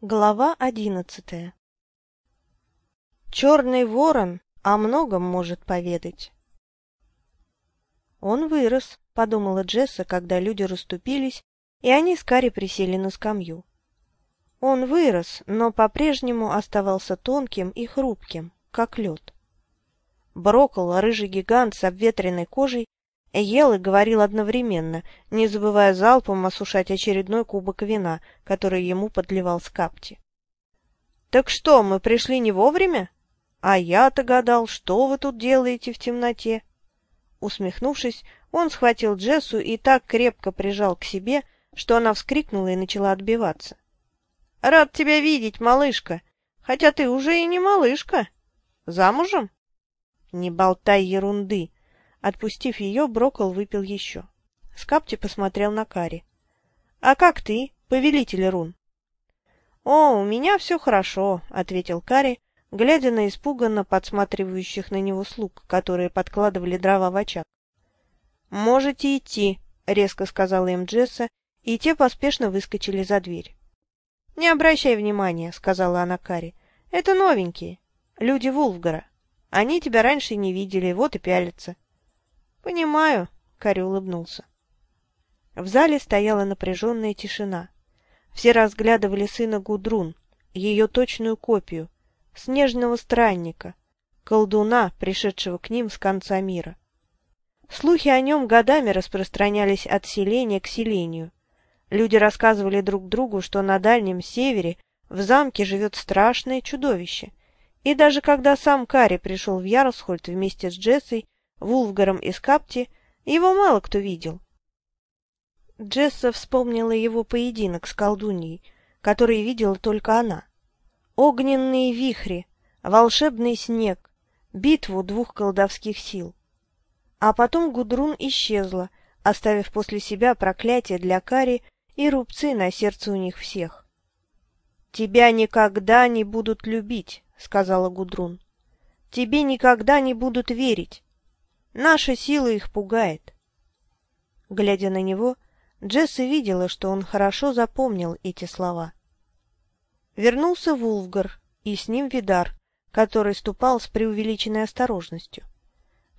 Глава одиннадцатая Черный ворон о многом может поведать. Он вырос, подумала Джесса, когда люди расступились, и они с Карри присели на скамью. Он вырос, но по-прежнему оставался тонким и хрупким, как лед. Броккол, рыжий гигант с обветренной кожей, Ел и говорил одновременно, не забывая залпом осушать очередной кубок вина, который ему подливал Скапти. «Так что, мы пришли не вовремя? А я-то гадал, что вы тут делаете в темноте?» Усмехнувшись, он схватил Джессу и так крепко прижал к себе, что она вскрикнула и начала отбиваться. «Рад тебя видеть, малышка, хотя ты уже и не малышка. Замужем?» «Не болтай ерунды!» Отпустив ее, Брокол выпил еще. Скапти посмотрел на Кари. — А как ты, повелитель рун? — О, у меня все хорошо, — ответил Кари, глядя на испуганно подсматривающих на него слуг, которые подкладывали дрова в очаг. — Можете идти, — резко сказала им Джесса, и те поспешно выскочили за дверь. — Не обращай внимания, — сказала она Кари. — Это новенькие, люди Вулфгара. Они тебя раньше не видели, вот и пялятся. — «Понимаю», — Карри улыбнулся. В зале стояла напряженная тишина. Все разглядывали сына Гудрун, ее точную копию, снежного странника, колдуна, пришедшего к ним с конца мира. Слухи о нем годами распространялись от селения к селению. Люди рассказывали друг другу, что на Дальнем Севере в замке живет страшное чудовище. И даже когда сам Карри пришел в Ярлсхольд вместе с Джессой, Вулфгаром из Капти, его мало кто видел. Джесса вспомнила его поединок с колдуньей, который видела только она. Огненные вихри, волшебный снег, битву двух колдовских сил. А потом Гудрун исчезла, оставив после себя проклятие для Кари и рубцы на сердце у них всех. «Тебя никогда не будут любить», — сказала Гудрун. «Тебе никогда не будут верить. Наша сила их пугает. Глядя на него, Джесса видела, что он хорошо запомнил эти слова. Вернулся Вулфгар, и с ним Видар, который ступал с преувеличенной осторожностью.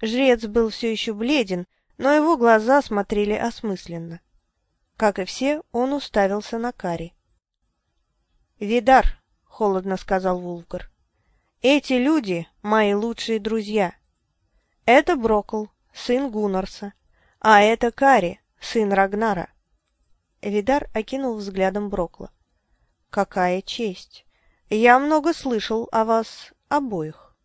Жрец был все еще бледен, но его глаза смотрели осмысленно. Как и все, он уставился на Кари. «Видар», — холодно сказал Вулфгар, — «эти люди — мои лучшие друзья. Это Брокл, сын Гуннарса, а это Кари, сын Рагнара. Видар окинул взглядом Брокла. Какая честь! Я много слышал о вас обоих.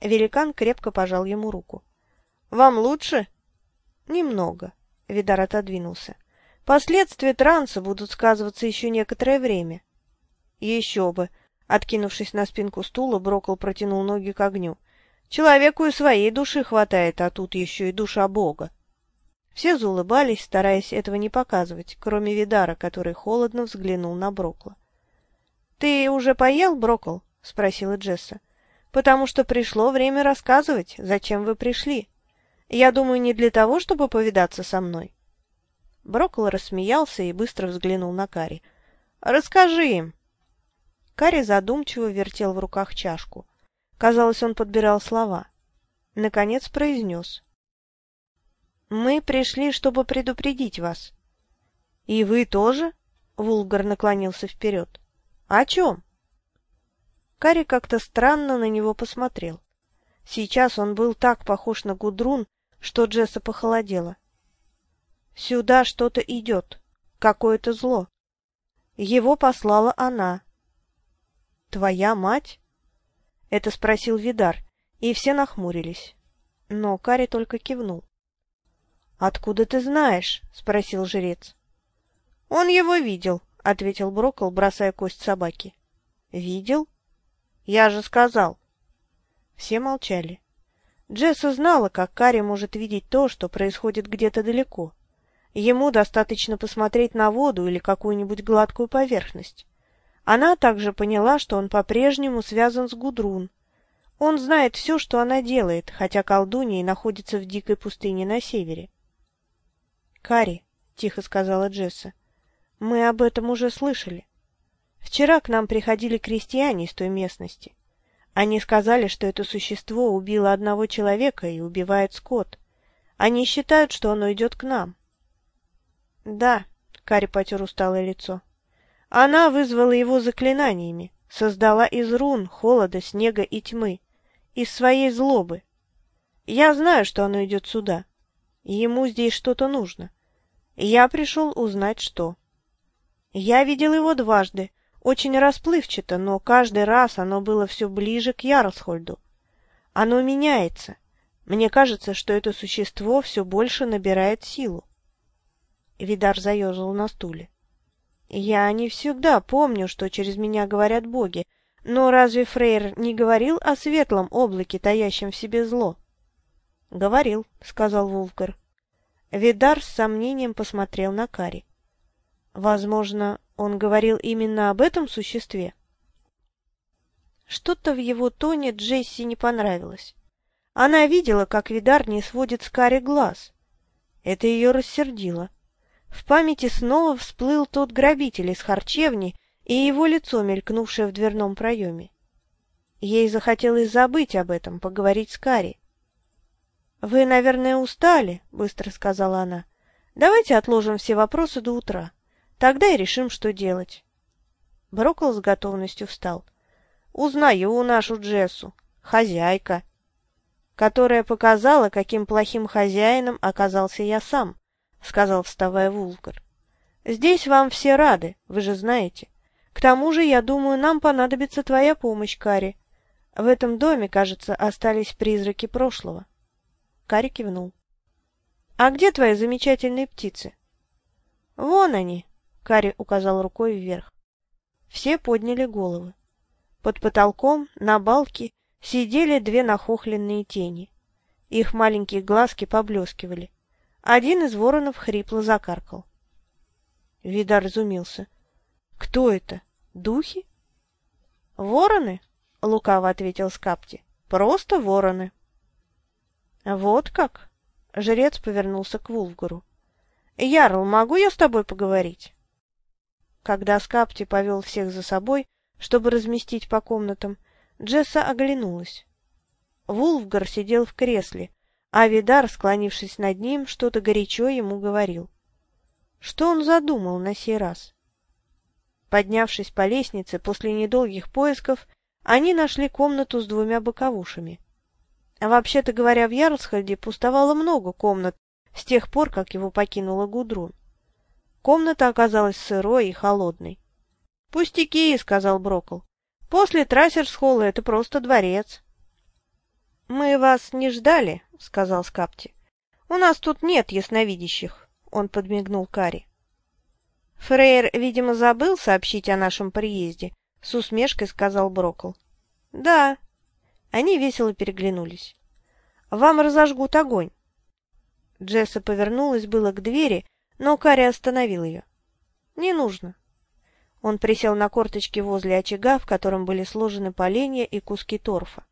Великан крепко пожал ему руку. Вам лучше? Немного. Видар отодвинулся. Последствия транса будут сказываться еще некоторое время. Еще бы. Откинувшись на спинку стула, Брокл протянул ноги к огню. Человеку и своей души хватает, а тут еще и душа Бога. Все заулыбались, стараясь этого не показывать, кроме Видара, который холодно взглянул на Брокла. — Ты уже поел, Брокл? — спросила Джесса. — Потому что пришло время рассказывать, зачем вы пришли. Я думаю, не для того, чтобы повидаться со мной. Брокл рассмеялся и быстро взглянул на Кари. — Расскажи им. Кари задумчиво вертел в руках чашку. Казалось, он подбирал слова. Наконец произнес. «Мы пришли, чтобы предупредить вас». «И вы тоже?» — Вулгар наклонился вперед. «О чем?» Кари как-то странно на него посмотрел. Сейчас он был так похож на Гудрун, что Джесса похолодела. «Сюда что-то идет, какое-то зло. Его послала она». «Твоя мать?» Это спросил Видар, и все нахмурились. Но Кари только кивнул. «Откуда ты знаешь?» — спросил жрец. «Он его видел», — ответил Брокол, бросая кость собаки. «Видел?» «Я же сказал». Все молчали. Джесса знала, как Кари может видеть то, что происходит где-то далеко. Ему достаточно посмотреть на воду или какую-нибудь гладкую поверхность. Она также поняла, что он по-прежнему связан с Гудрун. Он знает все, что она делает, хотя колдунья находится в дикой пустыне на севере. — Кари, — тихо сказала Джесса, — мы об этом уже слышали. Вчера к нам приходили крестьяне из той местности. Они сказали, что это существо убило одного человека и убивает скот. Они считают, что оно идет к нам. — Да, — Кари потер усталое лицо. Она вызвала его заклинаниями, создала из рун, холода, снега и тьмы, из своей злобы. Я знаю, что оно идет сюда. Ему здесь что-то нужно. Я пришел узнать, что. Я видел его дважды, очень расплывчато, но каждый раз оно было все ближе к Ярлсхольду. Оно меняется. Мне кажется, что это существо все больше набирает силу. Видар заерзал на стуле. Я не всегда помню, что через меня говорят боги, но разве Фрейр не говорил о светлом облаке, таящем в себе зло? — Говорил, — сказал Вулфгар. Видар с сомнением посмотрел на Кари. Возможно, он говорил именно об этом существе? Что-то в его тоне Джесси не понравилось. Она видела, как Видар не сводит с Кари глаз. Это ее рассердило. В памяти снова всплыл тот грабитель из харчевни и его лицо, мелькнувшее в дверном проеме. Ей захотелось забыть об этом, поговорить с Кари. «Вы, наверное, устали», — быстро сказала она. «Давайте отложим все вопросы до утра. Тогда и решим, что делать. Брокол с готовностью встал. Узнаю нашу Джессу, хозяйка, которая показала, каким плохим хозяином оказался я сам, сказал, вставая Вулгар. Здесь вам все рады, вы же знаете. К тому же, я думаю, нам понадобится твоя помощь, Кари. В этом доме, кажется, остались призраки прошлого. Кари кивнул. — А где твои замечательные птицы? — Вон они, Кари указал рукой вверх. Все подняли головы. Под потолком, на балке, сидели две нахохленные тени. Их маленькие глазки поблескивали. Один из воронов хрипло закаркал. Видар изумился. — Кто это? Духи? — Вороны, — лукаво ответил Скапти. — Просто вороны. — Вот как? — жрец повернулся к Вулфгару. — Ярл, могу я с тобой поговорить? Когда Скапти повел всех за собой, чтобы разместить по комнатам, Джесса оглянулась. Вулфгар сидел в кресле, а Видар, склонившись над ним, что-то горячо ему говорил. Что он задумал на сей раз? Поднявшись по лестнице после недолгих поисков, они нашли комнату с двумя боковушами. А вообще-то говоря, в Ярлсхальде пустовало много комнат с тех пор, как его покинула Гудрун. Комната оказалась сырой и холодной. «Пустяки», — сказал Брокл. «После Трассерсхолла это просто дворец». «Мы вас не ждали», — сказал Скапти. «У нас тут нет ясновидящих», — он подмигнул Кари. «Фрейер, видимо, забыл сообщить о нашем приезде», — с усмешкой сказал Брокл. «Да». Они весело переглянулись. «Вам разожгут огонь». Джесса повернулась было к двери, но Карри остановил ее. «Не нужно». Он присел на корточки возле очага, в котором были сложены поленья и куски торфа.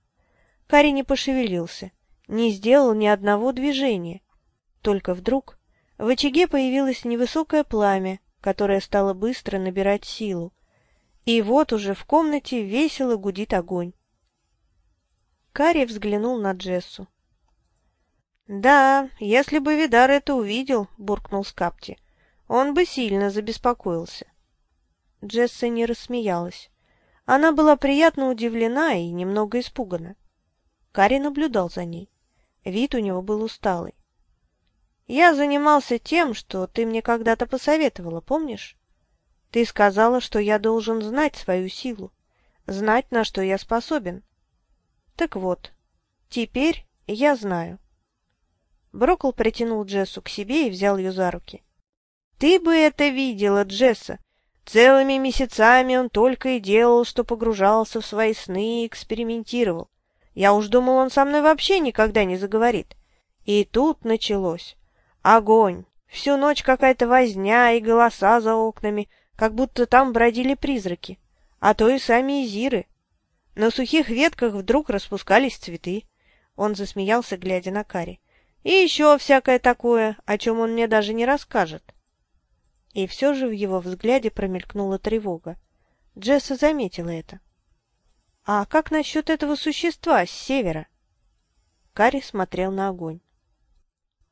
Карри не пошевелился, не сделал ни одного движения. Только вдруг в очаге появилось невысокое пламя, которое стало быстро набирать силу. И вот уже в комнате весело гудит огонь. Карри взглянул на Джессу. «Да, если бы Видар это увидел», — буркнул Скапти, — «он бы сильно забеспокоился». Джесса не рассмеялась. Она была приятно удивлена и немного испугана. Кари наблюдал за ней. Вид у него был усталый. «Я занимался тем, что ты мне когда-то посоветовала, помнишь? Ты сказала, что я должен знать свою силу, знать, на что я способен. Так вот, теперь я знаю. Брокл притянул Джессу к себе и взял ее за руки. «Ты бы это видела, Джесса! Целыми месяцами он только и делал, что погружался в свои сны и экспериментировал. Я уж думал, он со мной вообще никогда не заговорит. И тут началось. Огонь! Всю ночь какая-то возня и голоса за окнами, как будто там бродили призраки, а то и сами изиры. На сухих ветках вдруг распускались цветы. Он засмеялся, глядя на Кари. И еще всякое такое, о чем он мне даже не расскажет. И все же в его взгляде промелькнула тревога. Джесса заметила это. «А как насчет этого существа с севера?» Карри смотрел на огонь.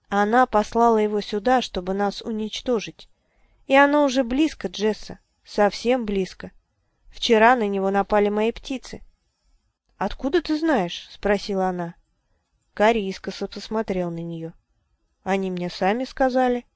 «Она послала его сюда, чтобы нас уничтожить. И оно уже близко, Джесса, совсем близко. Вчера на него напали мои птицы». «Откуда ты знаешь?» — спросила она. Карри искоса посмотрел на нее. «Они мне сами сказали».